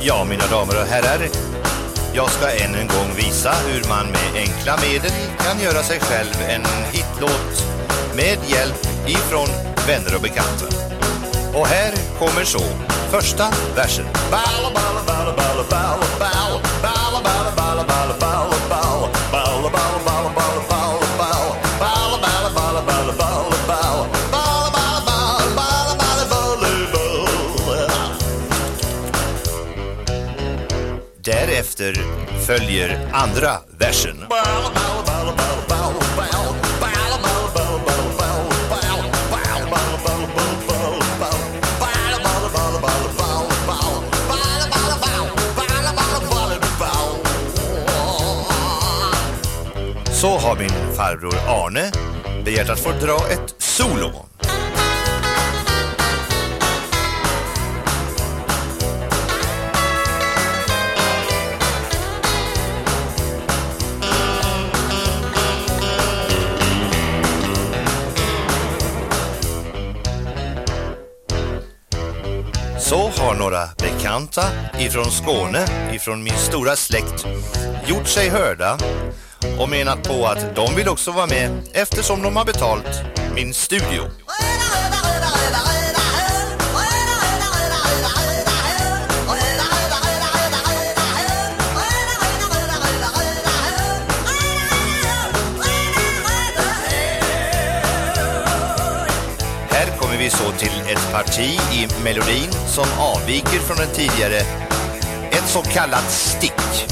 Ja, mina damer och herrar. Jag ska än en gång visa hur man med enkla medel kan göra sig själv en hitlåt med hjälp ifrån vänner och bekanta. Och här kommer så första versen. Balla, balla, balla, balla, balla, balla, balla, balla, balla, balla, balla, balla, balla, balla, balla, balla, balla. Därefter följer andra versen. Så har min farbror Arne begärt att få dra ett solo. Så har några bekanta ifrån Skåne, ifrån min stora släkt, gjort sig hörda och menat på att de vill också vara med eftersom de har betalt min studio. Här kommer vi så till ett parti i melodin som avviker från den tidigare. Ett så kallat stick.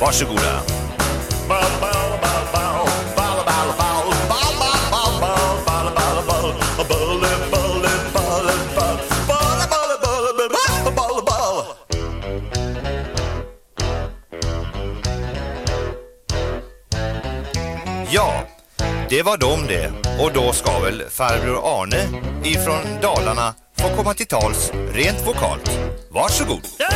Varsågoda. Ja, det var de det. Och då ska väl farbror Arne ifrån Dalarna få komma till tals rent vokalt. Varsågod. Ja,